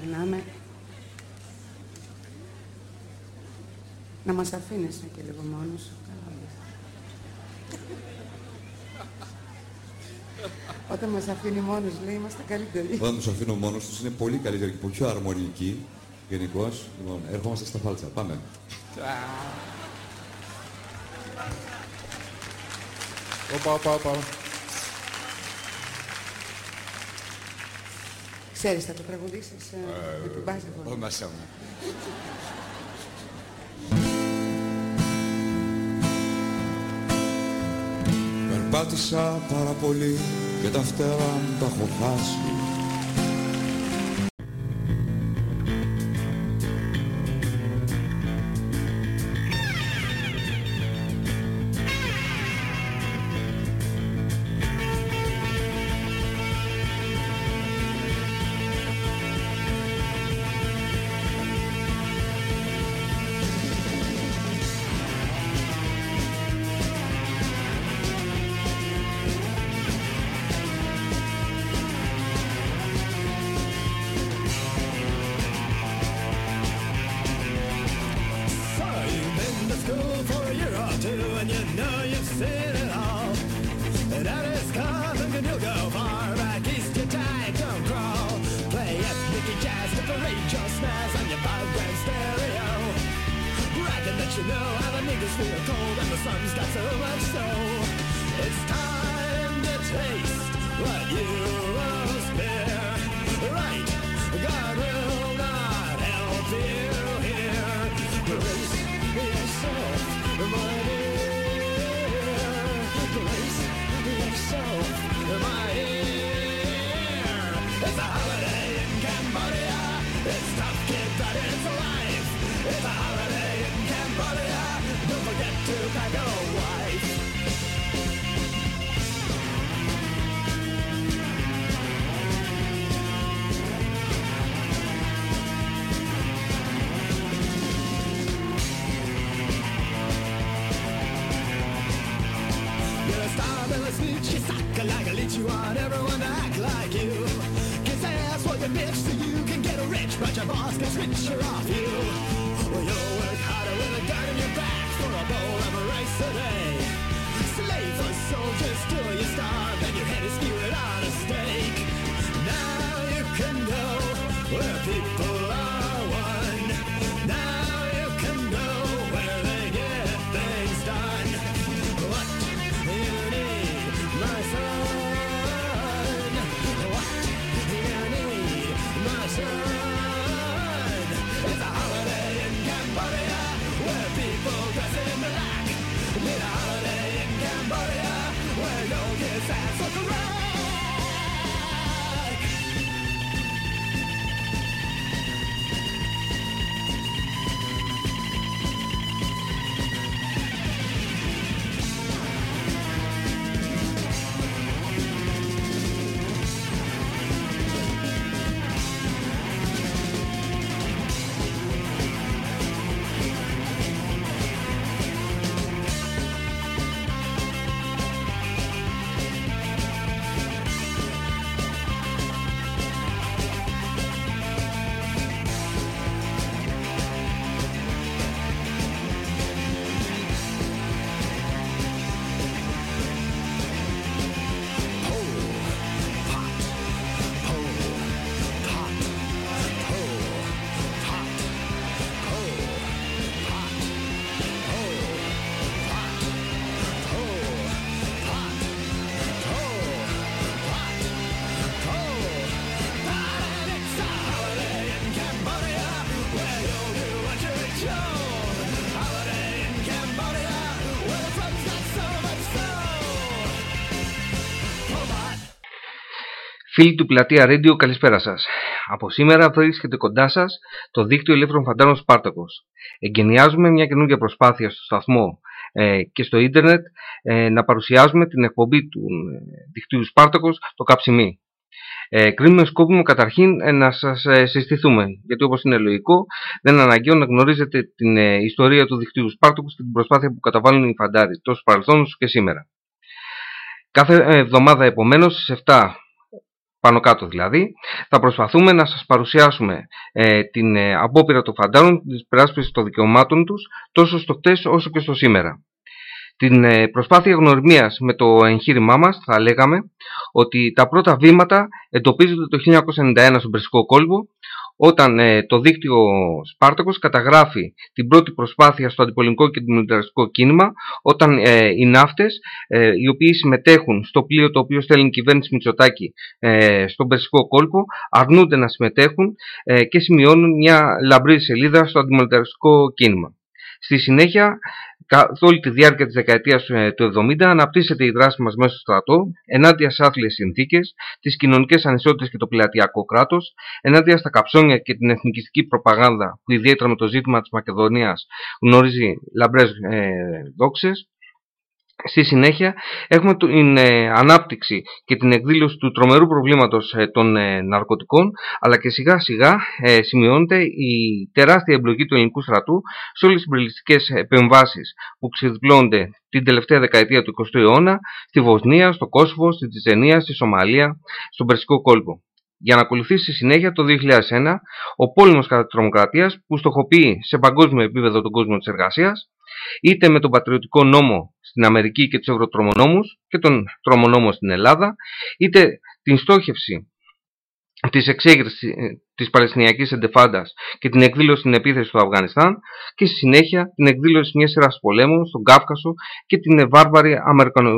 περνάμε. Να μας αφήνεις και λίγο μόνος σου. Όταν μας αφήνει μόνος, λέει, είμαστε καλύτεροι. Όταν τους αφήνω μόνος τους είναι πολύ καλύτεροι και πολύ πιο αρμονικοί. Γενικώς, λοιπόν, έρχομαστε στα φάλτσα. Πάμε. Όπα, όπα, όπα. Ξέρεις, θα το τραγουδήσεις ε, με την μπάζα Όχι μέσα μου. Περπάτησα πάρα πολύ και τα φτερά μου τα έχω χάσει. So much so It's time to taste what you Φίλοι του Πλατεία Radio, καλησπέρα σας. Από σήμερα βρίσκεται κοντά σας το δίκτυο Ελεύθερων Φαντάρων Σπάρτακος. Εγκαινιάζουμε μια καινούργια προσπάθεια στο σταθμό ε, και στο ίντερνετ ε, να παρουσιάζουμε την εκπομπή του ε, δικτύου Σπάρτακος, το Καψιμί. Ε, κρίνουμε σκόπιμο καταρχήν ε, να σας ε, συστηθούμε, γιατί όπως είναι λογικό δεν είναι αναγκαίο να γνωρίζετε την ε, ιστορία του δικτύου Σπάρτακος και την προσπάθεια που καταβάλουν οι φαντάροι τόσο παρελθόν όσο και σήμερα. Κάθε εβδομάδα επομένως στις 7 πάνω κάτω δηλαδή, θα προσπαθούμε να σας παρουσιάσουμε ε, την ε, απόπειρα των φαντάρων της περάσπισης των δικαιωμάτων τους τόσο στο χτες όσο και στο σήμερα. Την ε, προσπάθεια γνωριμίας με το εγχείρημά μας θα λέγαμε ότι τα πρώτα βήματα εντοπίζονται το 1991 στον Περσικό κόλπο όταν ε, το δίκτυο Σπάρτακος καταγράφει την πρώτη προσπάθεια στο αντιπολεμικό και αντιμιλιταριστικό κίνημα όταν ε, οι ναύτες ε, οι οποίοι συμμετέχουν στο πλοίο το οποίο στέλνει η κυβέρνηση Μητσοτάκη στον Περσικό κόλπο αρνούνται να συμμετέχουν και σημειώνουν μια λαμπρή σελίδα στο αντιμιλιταριστικό κίνημα. Στη συνέχεια καθ' όλη τη διάρκεια της δεκαετίας ε, του 70 αναπτύσσεται η δράση μας μέσα στο στρατό ενάντια σε άθλιες συνθήκες, τις κοινωνικές ανισότητες και το πλατειακό κράτος, ενάντια στα καψόνια και την εθνικιστική προπαγάνδα που ιδιαίτερα με το ζήτημα της Μακεδονίας γνωρίζει λαμπρές ε, δόξες, Στη συνέχεια έχουμε την ε, ανάπτυξη και την εκδήλωση του τρομερού προβλήματος ε, των ε, ναρκωτικών αλλά και σιγά σιγά σημειώνεται η τεράστια εμπλοκή του ελληνικού στρατού σε όλες τις συμπεριληστικές επεμβάσεις που ξεδιπλώνται την τελευταία δεκαετία του 20ου αιώνα στη Βοσνία, στο Κόσοβο, στη Τσετσενία, στη Σομαλία, στον Περσικό κόλπο. Για να ακολουθήσει στη συνέχεια το 2001 ο πόλεμος κατά της τρομοκρατίας που στοχοποιεί σε παγκόσμιο επίπεδο τον κόσμο της εργασίας είτε με τον πατριωτικό νόμο στην Αμερική και τους ευρωτρομονόμους και τον τρομονόμο στην Ελλάδα, είτε την στόχευση της εξέγερσης ε, της Παλαιστινιακής Εντεφάντας και την εκδήλωση στην επίθεση του Αφγανιστάν και στη συνέχεια την εκδήλωση μιας σειράς πολέμων στον Κάφκασο και την βάρβαρη Αμερικανο...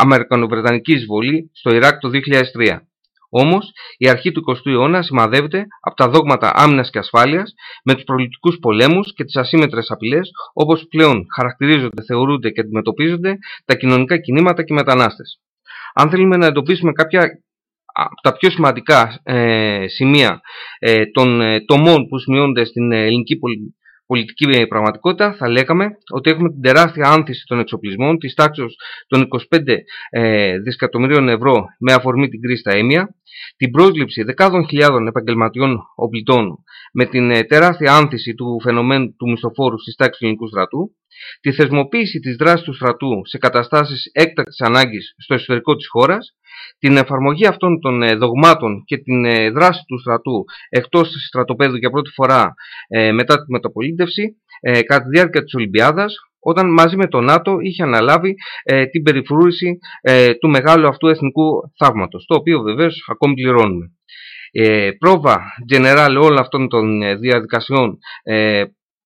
Αμερικανοβρετανική εισβολή στο Ιράκ το 2003. Όμως, η αρχή του 20ου αιώνα σημαδεύεται από τα δόγματα άμυνας και ασφάλειας με τους προληπτικούς πολέμους και τις ασύμετρες απειλές όπως πλέον χαρακτηρίζονται, θεωρούνται και αντιμετωπίζονται τα κοινωνικά κινήματα και οι μετανάστες. Αν θέλουμε να εντοπίσουμε κάποια από τα πιο σημαντικά ε, σημεία ε, των ε, τομών που σημειώνονται στην ελληνική πολιτική πραγματικότητα θα λέγαμε ότι έχουμε την τεράστια άνθηση των εξοπλισμών της τάξης των 25 ε, δισεκατομμυρίων ευρώ με αφορμή την κρίση στα έμια, την πρόσληψη δεκάδων χιλιάδων επαγγελματιών οπλιτών με την ε, τεράστια άνθηση του φαινομένου του μισθοφόρου στις τάξεις του ελληνικού στρατού, τη θεσμοποίηση της δράσης του στρατού σε καταστάσεις έκτακτης ανάγκης στο εσωτερικό της χώρας, την εφαρμογή αυτών των ε, δογμάτων και την ε, δράση του στρατού εκτός στρατοπέδου για πρώτη φορά ε, μετά τη μεταπολίτευση κατά τη διάρκεια της Ολυμπιάδας όταν μαζί με το ΝΑΤΟ είχε αναλάβει την περιφρούρηση του μεγάλου αυτού εθνικού θαύματος, το οποίο βεβαίως ακόμη πληρώνουμε. πρόβα general όλων αυτών των διαδικασιών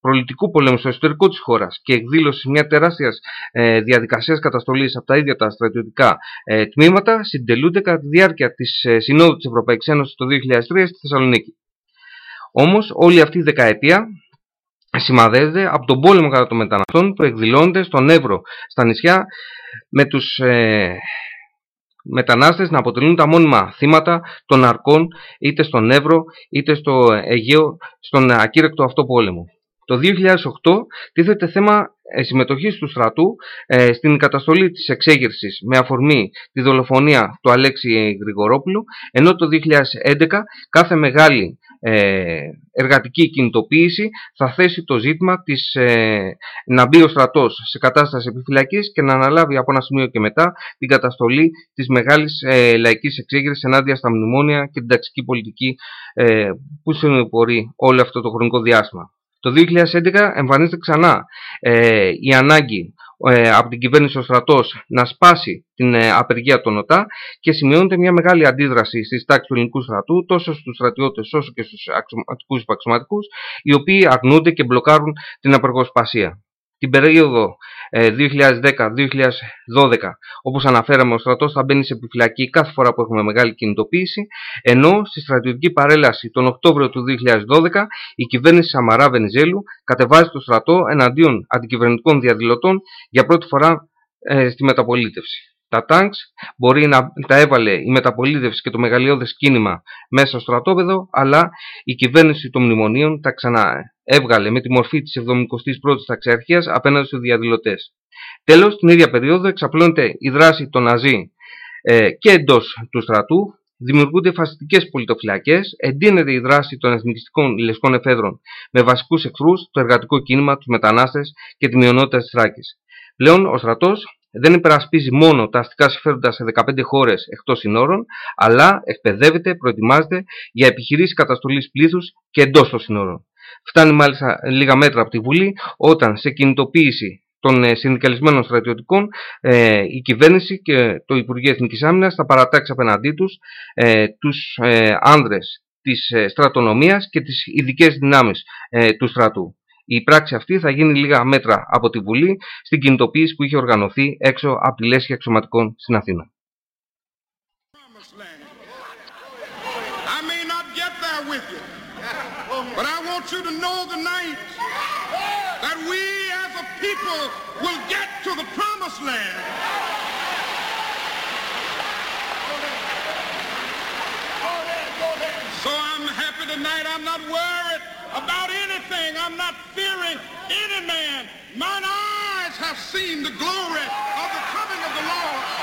προλητικού πολέμου στο εσωτερικό της χώρας και εκδήλωση μια τεράστιας ε, διαδικασίας καταστολής από τα ίδια τα στρατιωτικά ε, τμήματα συντελούνται κατά τη διάρκεια της ε, Συνόδου της Ευρωπαϊκής Ένωσης το 2003 στη Θεσσαλονίκη. Όμως όλη αυτή η δεκαετία σημαδεύεται από τον πόλεμο κατά των μεταναστών που εκδηλώνεται στον Εύρο, στα νησιά, με τους ε, μετανάστες να αποτελούν τα μόνιμα θύματα των αρκών είτε στον Εύρο είτε στο Αιγαίο, στον ακύρεκτο αυτό πόλεμο. Το 2008 τίθεται θέμα ε, συμμετοχής του στρατού ε, στην καταστολή της εξέγερσης με αφορμή τη δολοφονία του Αλέξη Γρηγορόπουλου, ενώ το 2011 κάθε μεγάλη ε, εργατική κινητοποίηση θα θέσει το ζήτημα της να μπει ο στρατός σε κατάσταση επιφυλακής και να αναλάβει από ένα σημείο και μετά την καταστολή της μεγάλης λαϊκής εξέγερσης ενάντια στα μνημόνια και την ταξική πολιτική που συνεπορεί όλο αυτό το χρονικό διάστημα. Το 2011 εμφανίζεται ξανά ε, η ανάγκη ε, από την κυβέρνηση ο στρατός να σπάσει την ε, απεργία των ΟΤΑ και σημειώνεται μια μεγάλη αντίδραση στις τάξεις του ελληνικού στρατού τόσο στους στρατιώτες όσο και στους αξιωματικούς υπαξιωματικούς οι οποίοι αρνούνται και μπλοκάρουν την απεργοσπασία την περίοδο 2010-2012, ε, όπως αναφέραμε, ο στρατός θα μπαίνει σε επιφυλακή κάθε φορά που έχουμε μεγάλη κινητοποίηση, ενώ στη στρατιωτική παρέλαση τον Οκτώβριο του 2012 η κυβέρνηση Σαμαρά Βενιζέλου κατεβάζει το στρατό εναντίον αντικυβερνητικών διαδηλωτών για πρώτη φορά ε, στη μεταπολίτευση. Τα τάγκς μπορεί να τα έβαλε η μεταπολίτευση και το μεγαλειώδες κίνημα μέσα στο στρατόπεδο, αλλά η κυβέρνηση των μνημονίων τα ξανά έβγαλε με τη μορφή της 71η Ταξιαρχίας απέναντι στους διαδηλωτές. Τέλος, την ίδια περίοδο εξαπλώνεται η δράση των Ναζί ε, και εντός του στρατού, δημιουργούνται φασιστικές πολιτοφυλακές, εντείνεται η δράση των εθνικιστικών λεσκών εφέδρων με βασικούς εχθρούς, το εργατικό κίνημα, τους μετανάστες και τη μειονότητα της Θράκης. Πλέον ο στρατός δεν υπερασπίζει μόνο τα αστικά συμφέροντα σε 15 χώρες εκτός συνόρων, αλλά εκπαιδεύεται, προετοιμάζεται για επιχειρήσεις καταστολής πλήθους και εντός των συνόρων. Φτάνει μάλιστα λίγα μέτρα από τη Βουλή όταν σε κινητοποίηση των ε, συνδικαλισμένων στρατιωτικών, ε, η κυβέρνηση και το Υπουργείο Εθνικής Άμυνας θα παρατάξει απέναντί τους ε, τους άνδρες της στρατονομίας και τις ειδικές δυνάμεις του στρατού. Η πράξη αυτή θα γίνει λίγα μέτρα από τη Βουλή στην κινητοποίηση που είχε οργανωθεί έξω από τη λέσχη αξιωματικών στην Αθήνα. Go go. So I'm happy tonight. I'm not worried about anything. I'm not fearing any man. Mine eyes have seen the glory of the coming of the Lord.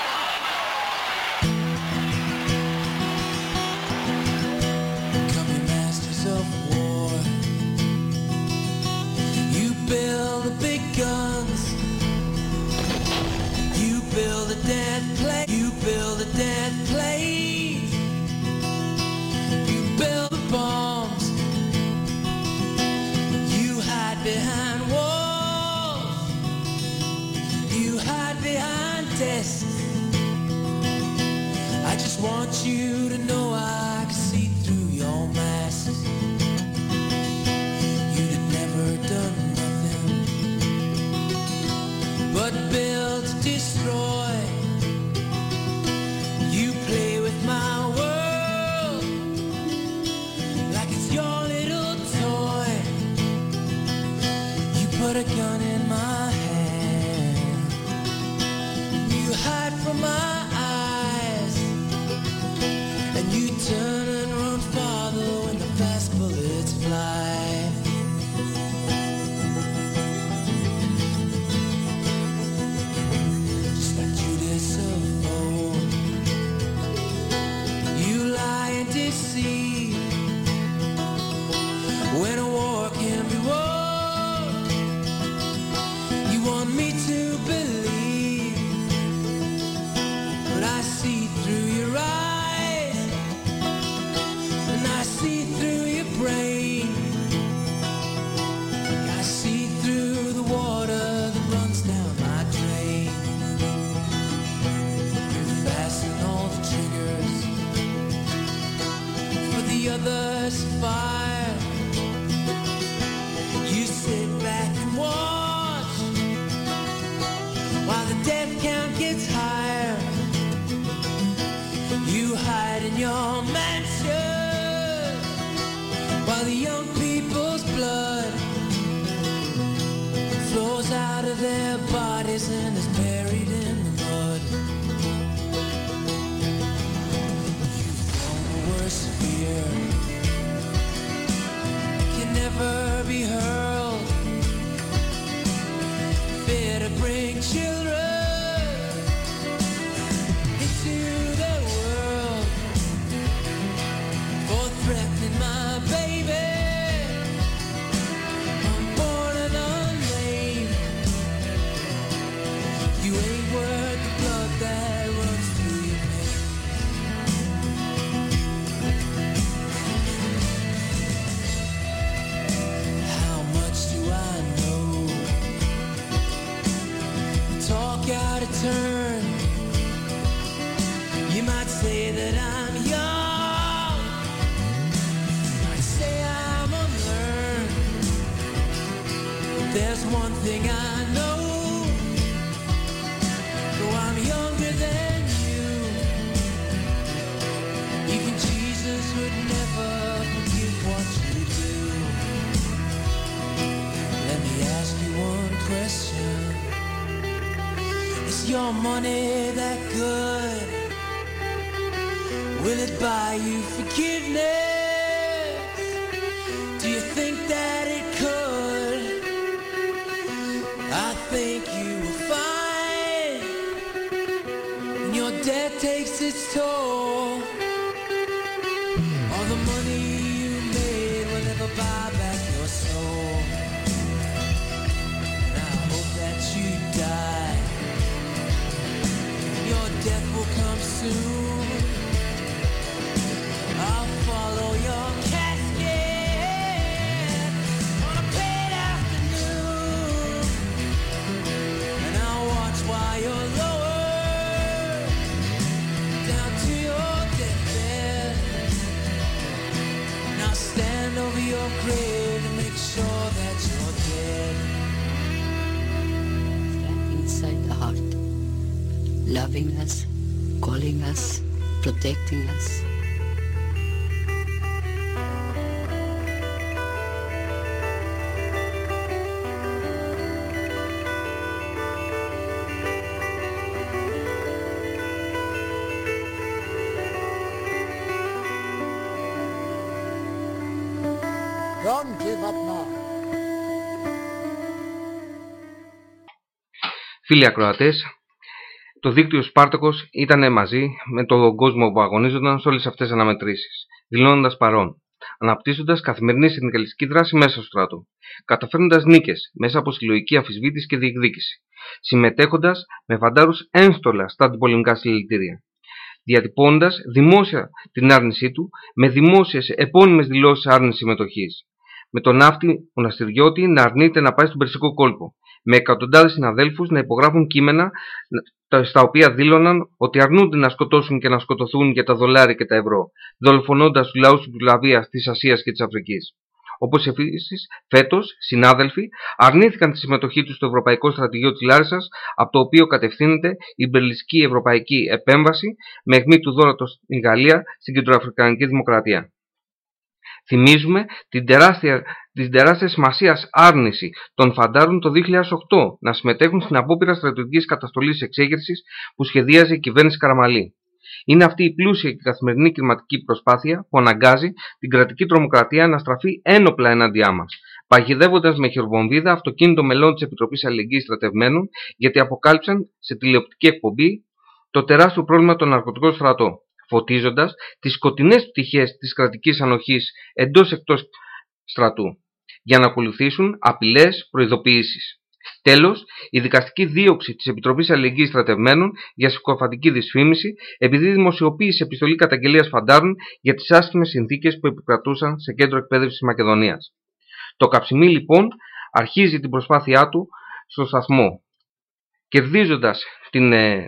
just want you to know I can see through your mask. You'd have never done nothing but build destroy. be heard. your money that good? Will it buy you forgiveness? Do you think that it could? I think you will find your debt takes its toll. protecting us. Don't give up now. Φίλοι ακροατές, το δίκτυο Σπάρτακος ήταν μαζί με τον κόσμο που αγωνίζονταν σε όλες αυτές τις αναμετρήσεις, δηλώνοντας παρόν, αναπτύσσοντας καθημερινή συνδικαλιστική δράση μέσα στο στράτο, καταφέρνοντας νίκες μέσα από συλλογική αμφισβήτηση και διεκδίκηση, συμμετέχοντας με φαντάρους ένστολα στα αντιπολεμικά συλλητήρια, διατυπώνοντας δημόσια την άρνησή του με δημόσιες επώνυμες δηλώσεις άρνησης συμμετοχής, με τον ναύτη μοναστηριώτη να αρνείται να πάει στον Περσικό κόλπο, με εκατοντάδες συναδέλφους να υπογράφουν κείμενα τα- στα οποία δήλωναν ότι αρνούνται να σκοτώσουν και να σκοτωθούν για τα δολάρια και τα ευρώ, δολοφονώντας τους λαούς της Λαβίας, της Ασίας και της Αφρικής. Όπως επίσης, φέτος, συνάδελφοι αρνήθηκαν τη συμμετοχή τους στο Ευρωπαϊκό Στρατηγείο της Λάρισας, από το οποίο κατευθύνεται η μπερλιστική ευρωπαϊκή επέμβαση με αιχμή του δώρατος στην Γαλλία στην Κεντροαφρικανική Δημοκρατία. Θυμίζουμε την τεράστια, την τεράστιας σημασίας άρνηση των φαντάρων το 2008 να συμμετέχουν στην απόπειρα στρατιωτικής καταστολής εξέγερσης που σχεδίαζε η κυβέρνηση Καραμαλή. Είναι αυτή η πλούσια και καθημερινή κλιματική προσπάθεια που αναγκάζει την κρατική τρομοκρατία να στραφεί ένοπλα ενάντια μας, παγιδεύοντας με χειροβομβίδα αυτοκίνητο μελών της Επιτροπής Αλληλεγγύης Στρατευμένων γιατί αποκάλυψαν σε τηλεοπτική εκπομπή το τεράστιο πρόβλημα των ναρκωτικών στρατό, φωτίζοντας τις σκοτεινές πτυχές της κρατικής ανοχής εντός εκτός στρατού, για να ακολουθήσουν απειλές προειδοποιήσει. Τέλος, η δικαστική δίωξη της Επιτροπής Αλληλεγγύης Στρατευμένων για συκοφαντική δυσφήμιση επειδή δημοσιοποίησε επιστολή καταγγελίας φαντάρων για τις άσχημες συνθήκες που επικρατούσαν σε κέντρο εκπαίδευσης Μακεδονίας. Το καψιμί λοιπόν αρχίζει την προσπάθειά του στο σταθμό, κερδίζοντας την ε,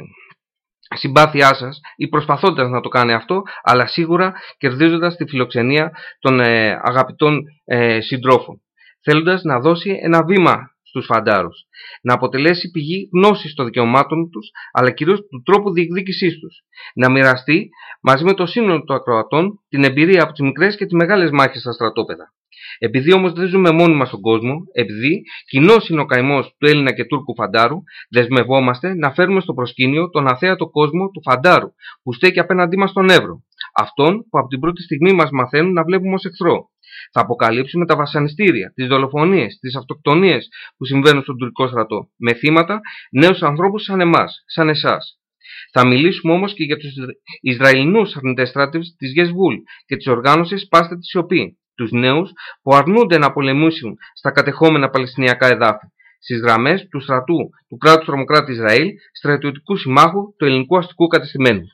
συμπάθειά σας ή προσπαθώντας να το κάνει αυτό, αλλά σίγουρα κερδίζοντας τη φιλοξενία των ε, αγαπητών ε, συντρόφων, θέλοντας να δώσει ένα βήμα στους φαντάρους, να αποτελέσει πηγή γνώσης των δικαιωμάτων τους, αλλά κυρίως του τρόπου διεκδίκησής τους, να μοιραστεί μαζί με το σύνολο των ακροατών την εμπειρία από τις μικρές και τις μεγάλες μάχες στα στρατόπεδα. Επειδή όμως δεν ζούμε μόνοι μας στον κόσμο, επειδή κοινός είναι ο καημός του Έλληνα και Τούρκου φαντάρου, δεσμευόμαστε να φέρουμε στο προσκήνιο τον αθέατο κόσμο του φαντάρου, που στέκει απέναντί μας στον Εύρο. Αυτόν που από την πρώτη στιγμή μας μαθαίνουν να βλέπουμε ως εχθρό. Θα αποκαλύψουμε τα βασανιστήρια, τις δολοφονίες, τις αυτοκτονίες που συμβαίνουν στον τουρκικό στρατό, με θύματα νέους ανθρώπους σαν εμάς, σαν εσάς. Θα μιλήσουμε όμως και για τους Ισραηλινούς αρνητές στράτευση της Γεσβούλ και της οργάνωσης Πάστε τη Σιωπή, τους νέους που αρνούνται να πολεμήσουν στα κατεχόμενα Παλαιστινιακά εδάφη, στις γραμμές του στρατού του κράτους τρομοκράτη Ισραήλ, στρατιωτικού συμμάχου του ελληνικού αστικού κατεστημένου.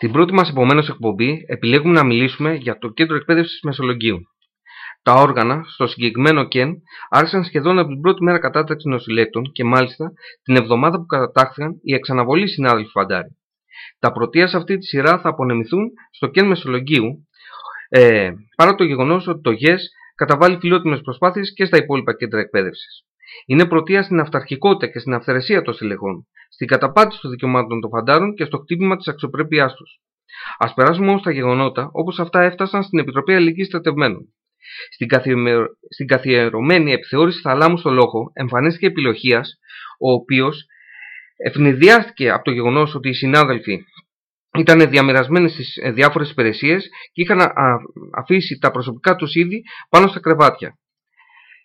Στην πρώτη μας επομένως εκπομπή επιλέγουμε να μιλήσουμε για το Κέντρο Εκπαίδευσης Μεσολογγίου. Τα όργανα, στο συγκεκριμένο ΚΕΝ, άρχισαν σχεδόν από την πρώτη μέρα κατάταξης νοσηλεύτων και μάλιστα την εβδομάδα που κατατάχθηκαν οι εξαναβολοί συνάδελφοι Φαντάρη. Τα πρωτεία σε αυτή τη σειρά θα απονεμηθούν στο ΚΕΝ Μεσολογγίου, ε, παρά το γεγονός ότι το ΓΕΣ καταβάλει φιλότιμες προσπάθειες και στα υπόλοιπα κέντρα εκπαίδευσης. Είναι πρωτεία στην αυταρχικότητα και στην αυθαιρεσία των στελεχών, στην καταπάτηση των δικαιωμάτων των φαντάρων και στο χτύπημα της αξιοπρέπειάς τους. Α περάσουμε όμως στα γεγονότα όπως αυτά έφτασαν στην Επιτροπή Αλληλεγγύης Στρατευμένων. Στην, καθιερο... στην καθιερωμένη επιθεώρηση θαλάμου στο λόγο εμφανίστηκε επιλογίας, ο οποίος ευνηδιάστηκε από το γεγονός ότι οι συνάδελφοι ήταν διαμοιρασμένοι στις διάφορες υπηρεσίες και είχαν αφήσει τα προσωπικά τους είδη πάνω στα κρεβάτια.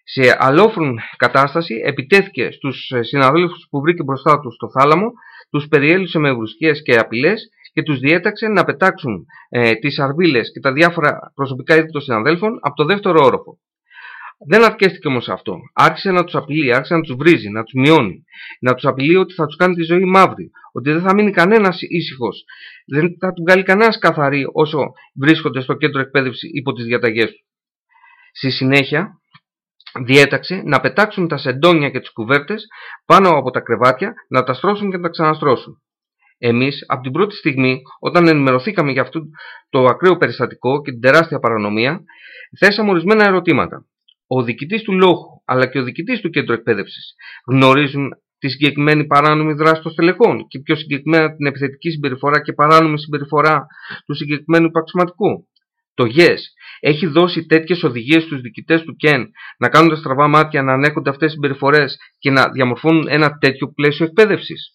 Σε αλόφρον κατάσταση επιτέθηκε στους συναδέλφους που βρήκε μπροστά του στο θάλαμο, τους περιέλυσε με βρουσκίες και απειλές και τους διέταξε να πετάξουν ε, τις αρβίλες και τα διάφορα προσωπικά είδη των συναδέλφων από το δεύτερο όροφο. Δεν αρκέστηκε όμως αυτό. Άρχισε να τους απειλεί, άρχισε να τους βρίζει, να τους μειώνει, να τους απειλεί ότι θα τους κάνει τη ζωή μαύρη, ότι δεν θα μείνει κανένας ήσυχος, δεν θα του βγάλει κανένας καθαρή όσο βρίσκονται στο κέντρο εκπαίδευσης υπό τις διαταγές του. Στη συνέχεια, διέταξε να πετάξουν τα σεντόνια και τις κουβέρτες πάνω από τα κρεβάτια, να τα στρώσουν και να τα ξαναστρώσουν. Εμείς, από την πρώτη στιγμή, όταν ενημερωθήκαμε για αυτό το ακραίο περιστατικό και την τεράστια παρανομία, θέσαμε ορισμένα ερωτήματα. Ο διοικητής του λόγου, αλλά και ο διοικητής του κέντρου εκπαίδευσης, γνωρίζουν τη συγκεκριμένη παράνομη δράση των στελεχών και πιο συγκεκριμένα την επιθετική συμπεριφορά και παράνομη συμπεριφορά του συγκεκριμένου υπαξιωματικού. Το YES έχει δώσει τέτοιες οδηγίες στους διοικητές του ΚΕΝ να κάνουν τα στραβά μάτια να ανέχονται αυτές τις συμπεριφορές και να διαμορφώνουν ένα τέτοιο πλαίσιο εκπαίδευσης.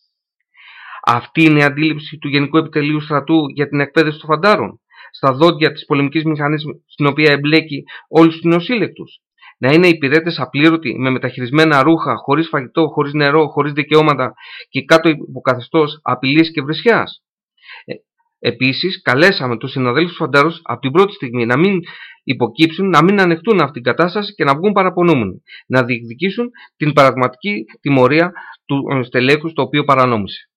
Αυτή είναι η αντίληψη του Γενικού Επιτελείου Στρατού για την εκπαίδευση των φαντάρων, στα δόντια της πολεμικής μηχανής στην οποία εμπλέκει όλους τους νεοσύλλεκτου. Να είναι υπηρέτες απλήρωτοι, με μεταχειρισμένα ρούχα, χωρίς φαγητό, χωρίς νερό, χωρίς δικαιώματα και κάτω υποκαθεστώς απειλής και βρισιάς. Επίσης, καλέσαμε τους συναδέλφους φαντάρους από την πρώτη στιγμή να μην υποκύψουν, να μην ανεχτούν αυτήν την κατάσταση και να βγουν παραπονούμενοι, να διεκδικήσουν την πραγματική τιμωρία του στελέχους το οποίο παρανόμησε.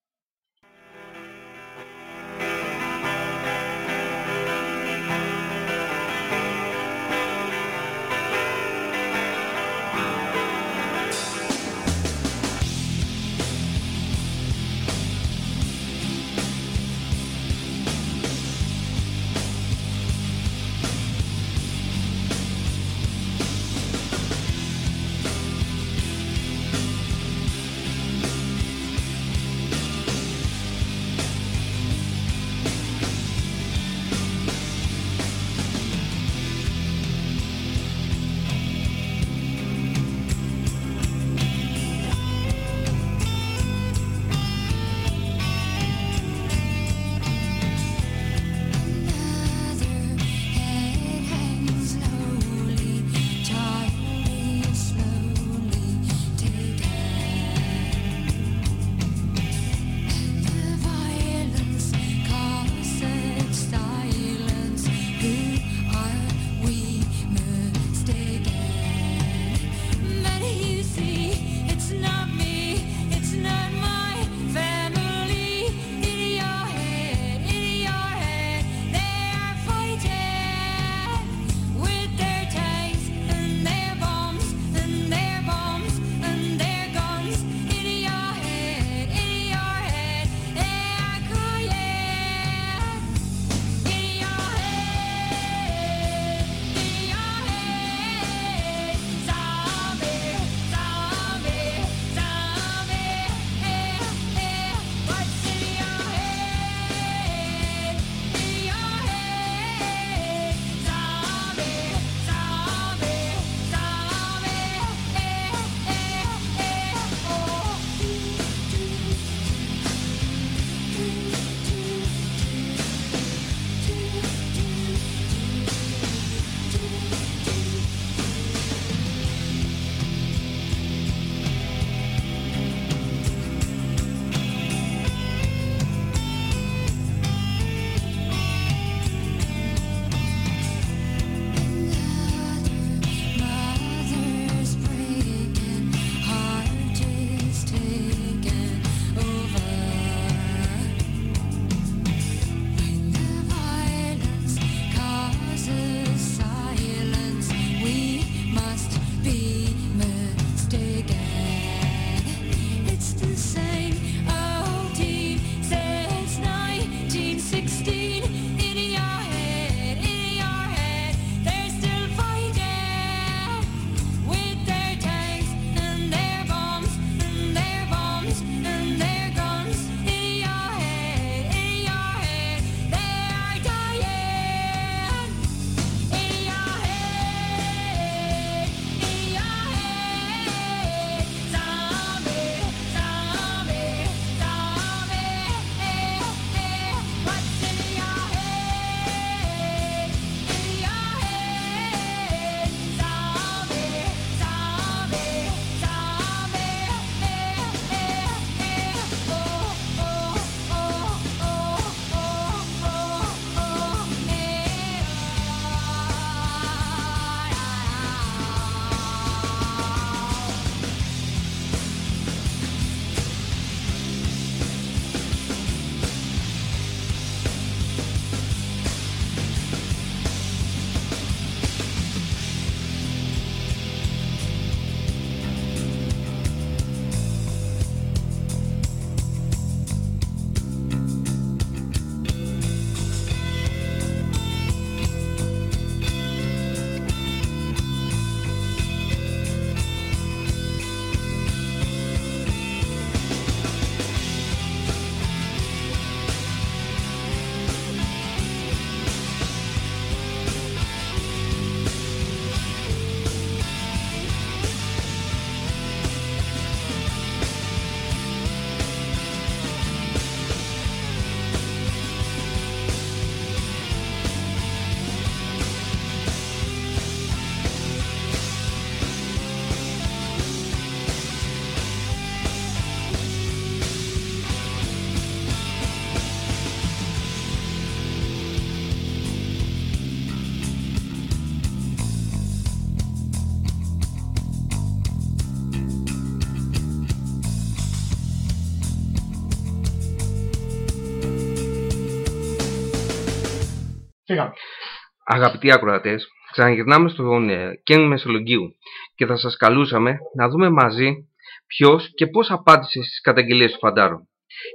Αγαπητοί ακροατές, ξαναγυρνάμε στον ε, Κέν Μεσολογγίου και θα σας καλούσαμε να δούμε μαζί ποιος και πώς απάντησε στις καταγγελίες του Φαντάρου.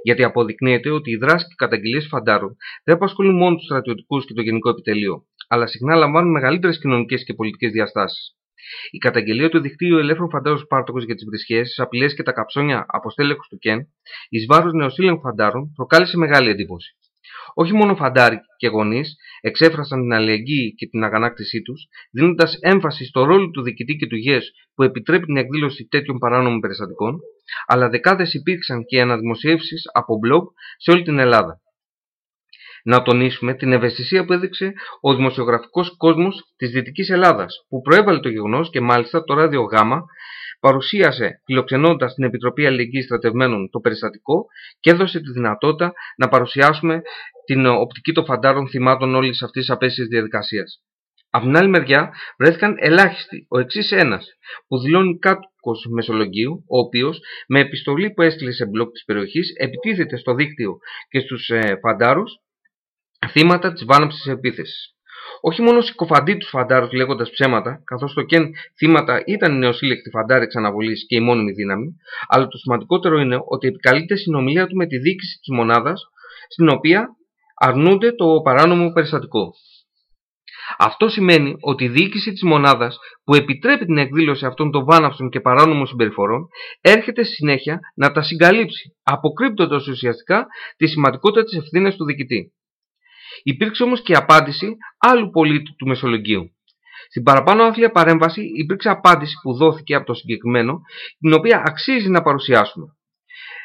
Γιατί αποδεικνύεται ότι οι δράσεις και οι καταγγελίες του Φαντάρου δεν απασχολούν μόνο τους στρατιωτικούς και το γενικό επιτελείο, αλλά συχνά λαμβάνουν μεγαλύτερες κοινωνικές και πολιτικές διαστάσεις. Η καταγγελία του δικτύου Ελεύθερου Φαντάρου Σπάρτοκο για τις βρισχές, τις απειλές και τα καψόνια από στέλεχου του Κεν, εις βάρος νεοσύλλεγων φαντάρων, προκάλεσε μεγάλη εντύπωση. Όχι μόνο φαντάροι και γονείς εξέφρασαν την αλληλεγγύη και την αγανάκτησή τους, δίνοντας έμφαση στο ρόλο του διοικητή και του ΓΕΣ που επιτρέπει την εκδήλωση τέτοιων παράνομων περιστατικών, αλλά δεκάδες υπήρξαν και αναδημοσιεύσεις από blog σε όλη την Ελλάδα. Να τονίσουμε την ευαισθησία που έδειξε ο δημοσιογραφικός κόσμος της Δυτικής Ελλάδας, που προέβαλε το γεγονός και μάλιστα το ράδιο Γ παρουσίασε φιλοξενώντας την Επιτροπή Αλληλεγγύης Στρατευμένων το περιστατικό και έδωσε τη δυνατότητα να παρουσιάσουμε την οπτική των φαντάρων θυμάτων όλης αυτής τη απέσιας διαδικασίας. Από την άλλη μεριά βρέθηκαν ελάχιστοι, ο εξής ένας, που δηλώνει κάτοικος Μεσολογγίου, ο οποίος με επιστολή που έστειλε σε μπλοκ της περιοχής επιτίθεται στο δίκτυο και στους ε, φαντάρους θύματα της βάναψη επίθεσης. Όχι μόνο συκοφαντεί τους φαντάρους λέγοντας ψέματα, καθώς το Κεν θύματα ήταν οι νεοσύλλεκτοι φαντάροι εξ αναβολή και η μόνιμη δύναμη, αλλά το σημαντικότερο είναι ότι επικαλείται συνομιλία του με τη διοίκηση της μονάδας, στην οποία αρνούνται το παράνομο περιστατικό. Αυτό σημαίνει ότι η διοίκηση της μονάδας που επιτρέπει την εκδήλωση αυτών των βάναυσων και παράνομων συμπεριφορών έρχεται στη συνέχεια να τα συγκαλύψει, αποκρύπτοντας ουσιαστικά τη σημαντικότητα της ευθύνης του διοικητή. Υπήρξε όμως και απάντηση άλλου πολίτη του Μεσολογγίου. Στην παραπάνω άθλια παρέμβαση υπήρξε απάντηση που δόθηκε από το συγκεκριμένο, την οποία αξίζει να παρουσιάσουμε.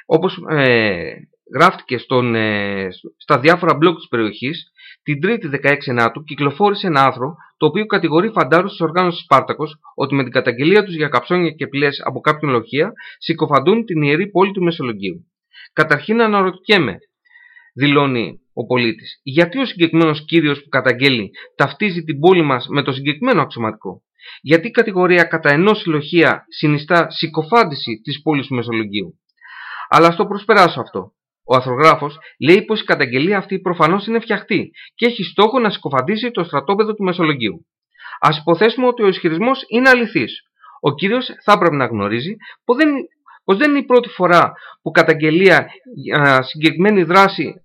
Όπως ε, γράφτηκε στον, ε, στα διάφορα μπλοκ της περιοχής, την 3η 16 Ενάτου κυκλοφόρησε ένα άρθρο το οποίο κατηγορεί φαντάρους της οργάνωσης Σπάρτακος ότι με την καταγγελία τους για καψόνια και πλέ από κάποιον λοχεία συκοφαντούν την ιερή πόλη του Μεσολογγίου. Καταρχήν αναρωτιέμαι, δηλώνει ο πολίτης, γιατί ο συγκεκριμένος κύριος που καταγγέλει ταυτίζει την πόλη μας με το συγκεκριμένο αξιωματικό; Γιατί η κατηγορία κατά ενός συλλογία συνιστά συκοφάντηση της πόλης του Μεσολογγίου; Αλλά στο προσπεράσω αυτό. Ο αρθρογράφος λέει πως η καταγγελία αυτή προφανώς είναι φτιαχτή και έχει στόχο να συκοφαντήσει το στρατόπεδο του Μεσολογγίου. Α υποθέσουμε ότι ο ισχυρισμός είναι αληθής. Ο κύριος θα έπρεπε να γνωρίζει πως δεν, πως δεν είναι η πρώτη φορά που καταγγελία για συγκεκριμένη δράση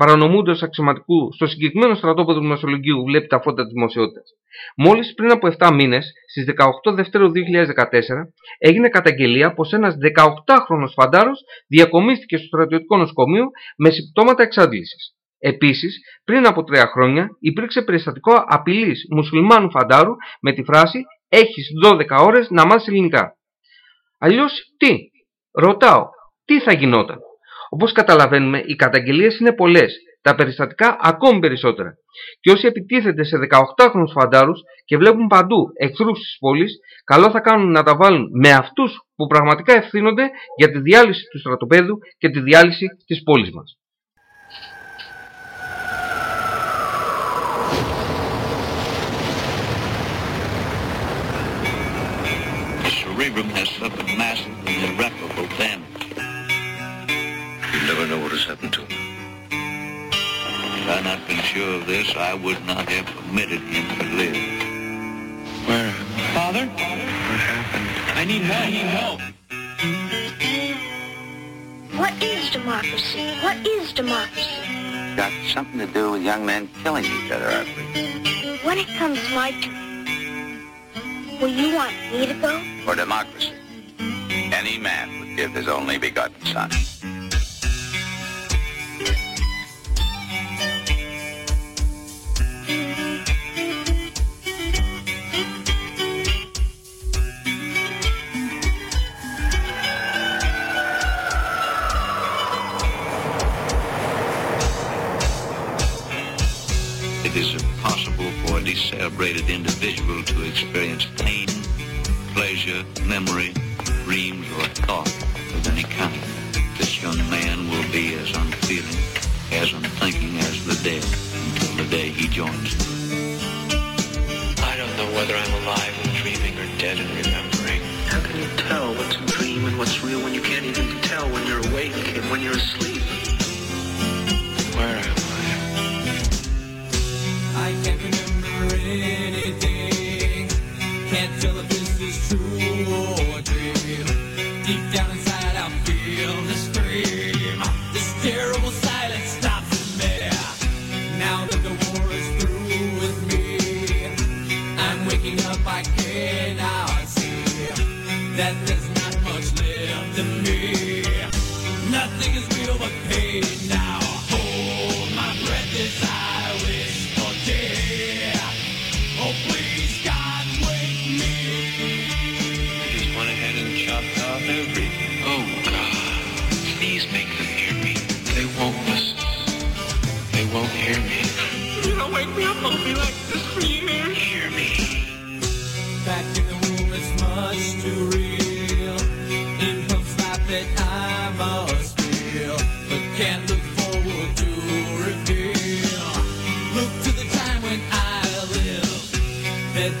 παρανομούνται ω αξιωματικού στο συγκεκριμένο στρατόπεδο του Μεσολογγίου βλέπει τα φώτα της δημοσιότητας. Μόλις πριν από 7 μήνες, στις 18 Δευτέρου 2014, έγινε καταγγελία πως ένας 18χρονο φαντάρος διακομίστηκε στο στρατιωτικό νοσοκομείο με συμπτώματα εξάντληση. Επίσης, πριν από τρία χρόνια υπήρξε περιστατικό απειλής μουσουλμάνου φαντάρου με τη φράση Έχεις 12 ώρες να μάθεις ελληνικά. Αλλιώς τι, ρωτάω, τι θα γινόταν; Όπως καταλαβαίνουμε, οι καταγγελίες είναι πολλές, τα περιστατικά ακόμη περισσότερα. Και όσοι επιτίθενται σε 18χρονους φαντάρους και βλέπουν παντού εχθρούς της πόλης, καλό θα κάνουν να τα βάλουν με αυτούς που πραγματικά ευθύνονται για τη διάλυση του στρατοπέδου και τη διάλυση της πόλης μας. The cerebrum has suffered massive and irreparable damage. You never know what has happened to him. Had I not been sure of this, I would not have permitted him to live. Where? Father? What happened? I need help. I need help. What is democracy? What is democracy? Got something to do with young men killing each other, I believe. When it comes my turn, will you want me to go? For democracy, any man would give his only begotten son. A decelebrated individual to experience pain, pleasure, memory, dreams, or thought of any kind. This young man will be as unfeeling, as unthinking as the dead until the day he joins them. I don't know whether I'm alive and dreaming or dead and remembering. How can you tell what's a dream and what's real when you can't even tell when you're awake and when you're asleep? Where am I? I it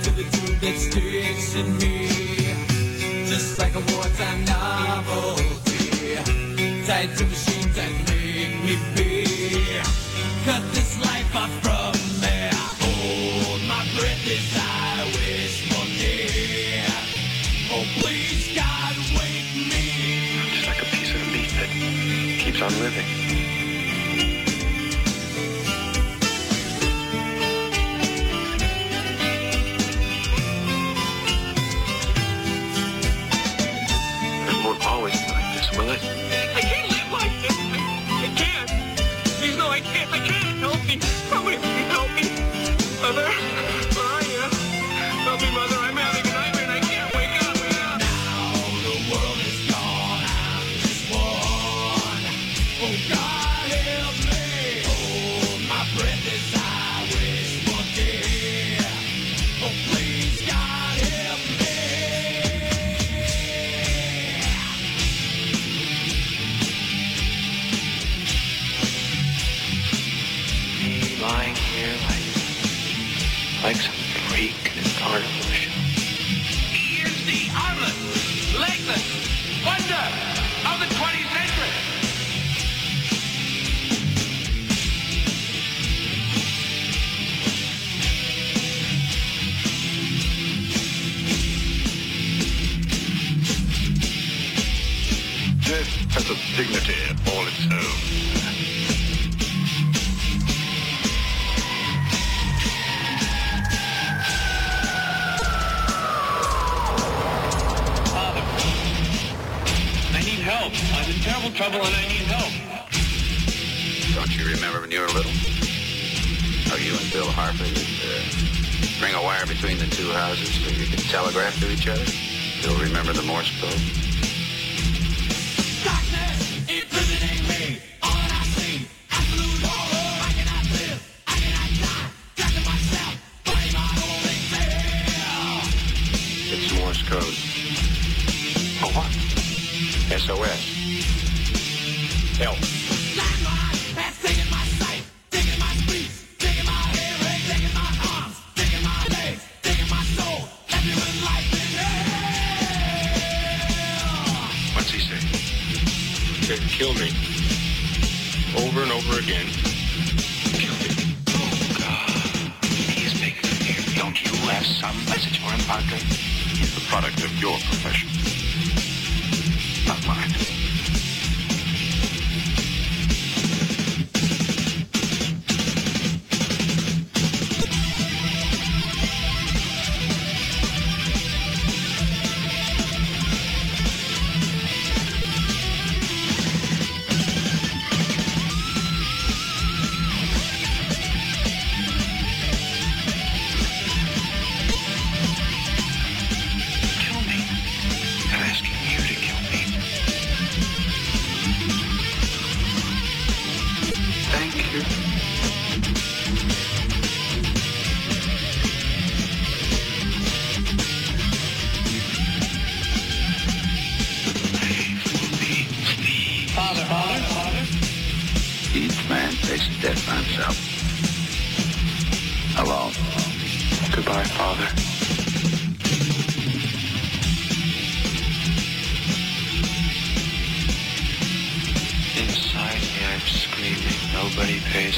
to the tune that sticks in me. Just like a wartime novelty. Tied to machines that make me be. Cut this life off from me. Hold my breath as I wish for dear. Oh, please, God, wake me. Just like a piece of meat that keeps on living. of dignity all its own. Father, I need help. I'm in terrible trouble and I need help. Don't you remember when you were little? How you and Bill Harper would uh, bring a wire between the two houses so you could telegraph to each other? You'll remember the Morse code.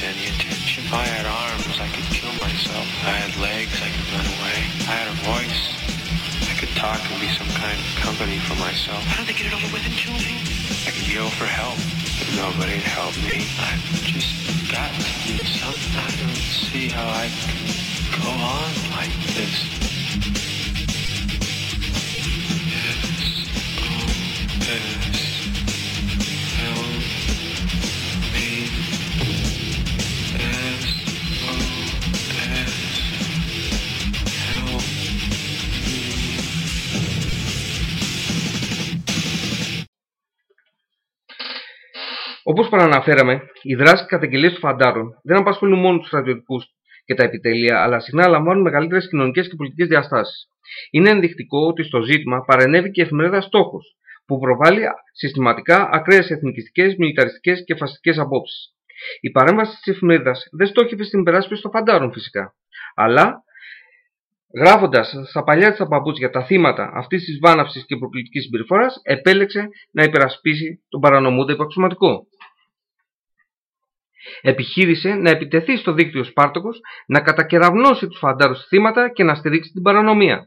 any attention. If I had arms, I could kill myself. If I had legs, I could run away. If I had a voice, I could talk and be some kind of company for myself. How do they get it over with and kill me? I could yell for help, but nobody'd help me. I've just got to do something. I don't see how I can go on like this. Όπως παραναφέραμε, οι δράσεις και καταγγελίες των φαντάρων δεν απασχολούν μόνο τους στρατιωτικούς και τα επιτελεία, αλλά συχνά λαμβάνουν μεγαλύτερες κοινωνικές και πολιτικές διαστάσεις. Είναι ενδεικτικό ότι στο ζήτημα παρενέβη και η εφημερίδα Στόχος, που προβάλλει συστηματικά ακραίες εθνικιστικές, μιλιταριστικές και φασιστικές απόψεις. Η παρέμβαση της εφημερίδας δεν στόχευε στην υπεράσπιση των φαντάρων φυσικά, αλλά Γράφοντας στα παλιά της τα παπούτσια τα θύματα αυτής της βάναυσης και προκλητικής συμπεριφοράς, επέλεξε να υπερασπίσει τον παρανομούντα υπαξιωματικό. Επιχείρησε να επιτεθεί στο δίκτυο Σπάρτοκος, να κατακεραυνώσει τους φαντάρους θύματα και να στηρίξει την παρανομία.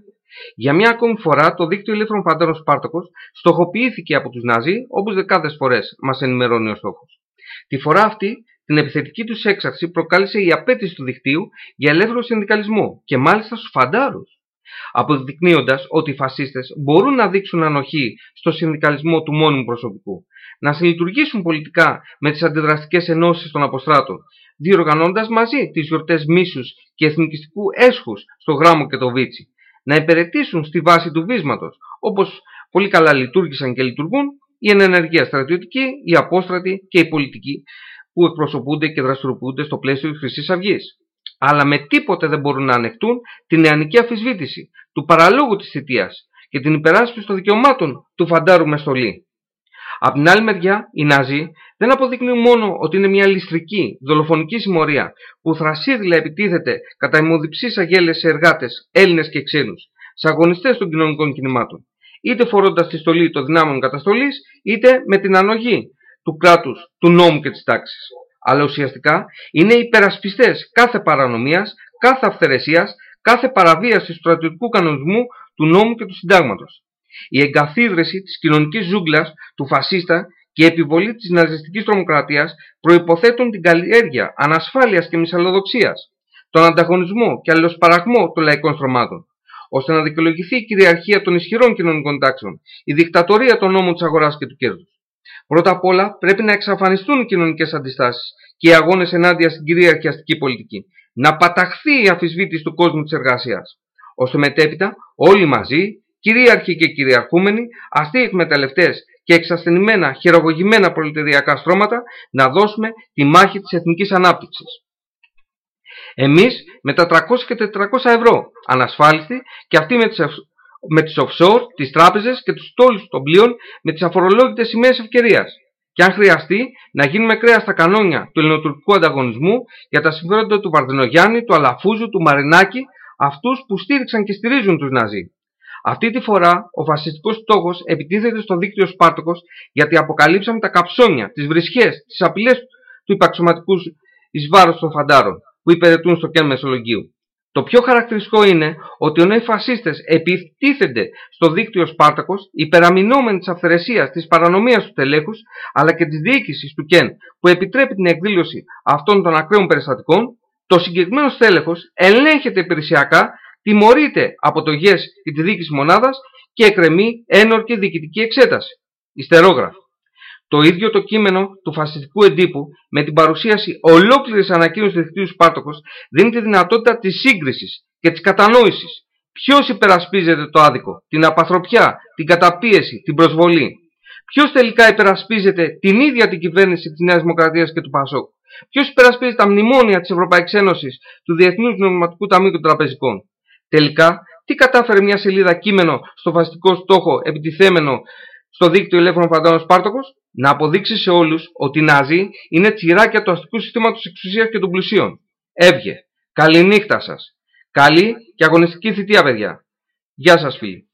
Για μια ακόμη φορά, το δίκτυο ελεύθερων φαντάρων Σπάρτοκος στοχοποιήθηκε από τους Ναζί, όπως δεκάδες φορές μας ενημερώνει ο στόχος. Τη φορά αυτή την επιθετική τους έξαρση προκάλεσε η απέτηση του δικτύου για ελεύθερο συνδικαλισμό και μάλιστα στους φαντάρους, αποδεικνύοντας ότι οι φασίστες μπορούν να δείξουν ανοχή στο συνδικαλισμό του μόνιμου προσωπικού, να συλλειτουργήσουν πολιτικά με τις αντιδραστικές ενώσεις των αποστράτων, διοργανώντας μαζί τις γιορτές μίσους και εθνικιστικού έσχους στο γράμμο και το βίτσι, να υπηρετήσουν στη βάση του βίσματος, όπως πολύ καλά λειτουργήσαν και λειτουργούν η ενεργεία στρατιωτική, η απόστρατη και η πολιτική που εκπροσωπούνται και δραστηριοποιούνται στο πλαίσιο της Χρυσής Αυγής. Αλλά με τίποτε δεν μπορούν να ανεχτούν την νεανική αφισβήτηση του παραλόγου της θητείας και την υπεράσπιση των δικαιωμάτων του φαντάρου με στολή. Απ' την άλλη μεριά, οι Ναζί δεν αποδεικνύουν μόνο ότι είναι μια ληστρική, δολοφονική συμμορία που θρασίδηλα επιτίθεται κατά αιμοδιψής αγέλες σε εργάτες, Έλληνες και ξένους, σε αγωνιστές των κοινωνικών κινημάτων, είτε φορώντας τη στολή των δυνάμεων καταστολής, είτε με την ανογή του κράτους, του νόμου και της τάξης. Αλλά ουσιαστικά είναι υπερασπιστές κάθε παρανομίας, κάθε αυθαιρεσίας, κάθε παραβίασης του στρατιωτικού κανονισμού, του νόμου και του συντάγματος. Η εγκαθίδρυση της κοινωνικής ζούγκλας του φασίστα και η επιβολή της ναζιστικής τρομοκρατίας προϋποθέτουν την καλλιέργεια ανασφάλειας και μυσαλλοδοξίας, τον ανταγωνισμό και αλληλοσπαραγμό των λαϊκών στρωμάτων, ώστε να δικαιολογηθεί η κυριαρχία των ισχυρών κοινωνικών τάξεων, η δικτατορία των νόμων της αγοράς και του κέρδους. Πρώτα απ' όλα πρέπει να εξαφανιστούν οι κοινωνικές αντιστάσεις και οι αγώνες ενάντια στην κυρίαρχη αστική πολιτική. Να παταχθεί η αφισβήτηση του κόσμου της εργασίας. Ώστε μετέπειτα όλοι μαζί, κυρίαρχοι και κυριαρχούμενοι, αστεί εκμεταλλευτές και εξασθενημένα, χειρογωγημένα πολιτεριακά στρώματα, να δώσουμε τη μάχη της εθνικής ανάπτυξης. Εμείς με τα 300 και 400 ευρώ ανασφάλιστοι και αυτοί με τις με τις offshore, τις τράπεζες και τους τόλους των πλοίων με τις αφορολόγητες σημαίες ευκαιρίας. Και αν χρειαστεί, να γίνουμε κρέας στα κανόνια του ελληνοτουρκικού ανταγωνισμού για τα συμφέροντα του Βαρδινογιάννη, του Αλαφούζου, του Μαρινάκη, αυτούς που στήριξαν και στηρίζουν τους Ναζί. Αυτή τη φορά ο φασιστικός στόχος επιτίθεται στο δίκτυο Σπάρτοκος γιατί αποκαλύψαμε τα καψόνια, τις βρισχές, τις απειλές του υπαξιωματικού εις βάρος των φαντάρων που υπηρετούν στο κέντρο Μεσολογγίου. Το πιο χαρακτηριστικό είναι ότι ενώ οι φασίστες επιτίθενται στο δίκτυο Σπάρτακος υπεραμεινόμενοι της αυθαιρεσίας, της παρανομίας του τελέχους αλλά και της διοίκησης του ΚΕΝ που επιτρέπει την εκδήλωση αυτών των ακραίων περιστατικών, το συγκεκριμένο στέλεχος ελέγχεται υπηρεσιακά, τιμωρείται από το ΓΕΣ και τη διοίκηση μονάδας και εκκρεμεί ένορκη διοικητική εξέταση. Ιστερόγραφη. Το ίδιο το κείμενο του φασιστικού εντύπου με την παρουσίαση ολόκληρης ανακοίνωσης του δικτύου Σπάρτοκος δίνει τη δυνατότητα της σύγκρισης και της κατανόησης. Ποιος υπερασπίζεται το άδικο, την απαθροπιά, την καταπίεση, την προσβολή; Ποιος τελικά υπερασπίζεται την ίδια την κυβέρνηση της Νέας Δημοκρατίας και του ΠΑΣΟΚ. Ποιος υπερασπίζεται τα μνημόνια της Ευρωπαϊκής Ένωσης, του Διεθνούς Νομιματικού Ταμείου των Τραπεζικών; Τελικά, τι κατάφερε μια σελίδα κείμενο στο φασιστικό στόχο επιτιθέμενο στο δίκτυο ελεύθερων φαντάρων Σπάρτοκος; Να αποδείξει σε όλους ότι οι Ναζί είναι τσιράκια του αστικού συστήματος εξουσίας και των πλουσίων. Έβγε. Καληνύχτα σας. Καλή και αγωνιστική θητεία παιδιά. Γεια σας φίλοι.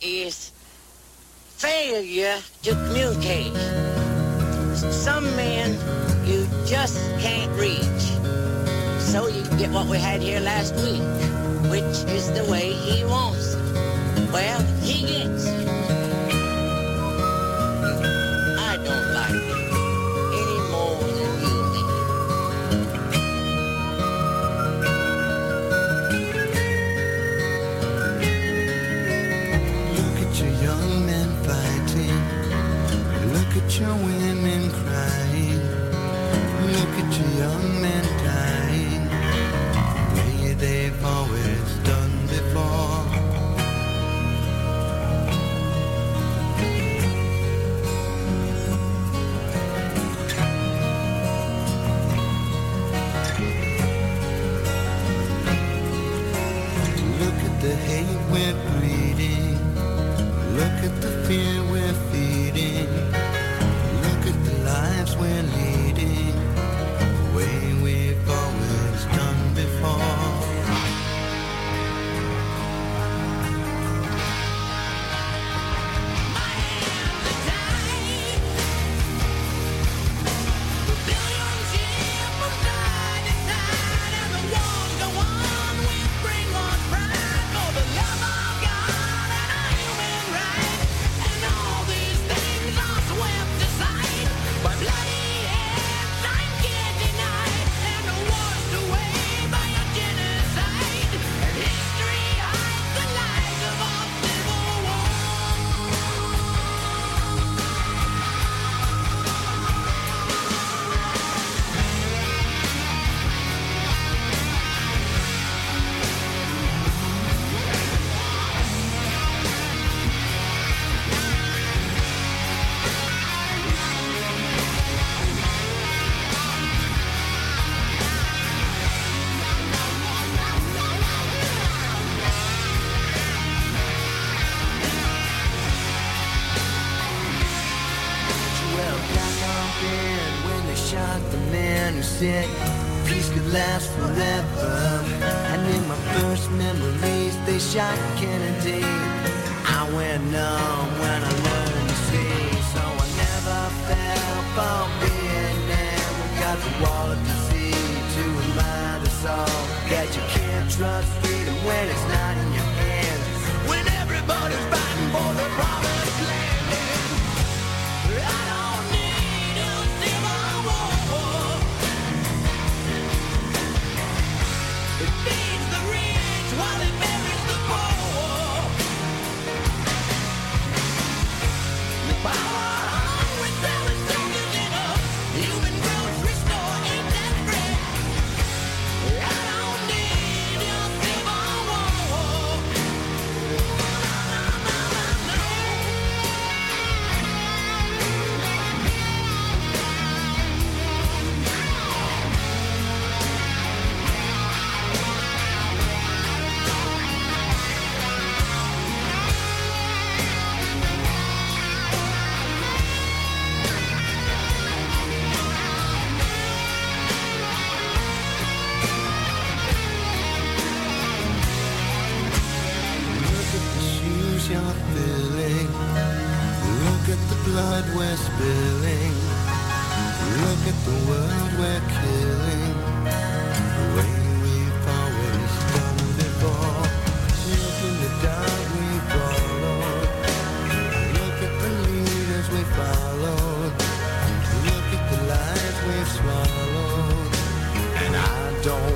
Is failure to communicate. Some men you just can't reach. So you get what we had here last week, which is the way he wants it. Well, he gets. At your women crying. Look at your young men dying. The way they've always peace could last forever. And in my first memories, they shot Kennedy. I went numb when I learned to see, so I never fell for Vietnam. We got the wall of disease to remind us all that you can't trust freedom when it's not in your hands. When everybody's fighting for the promised land. Don't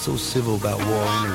so civil about war?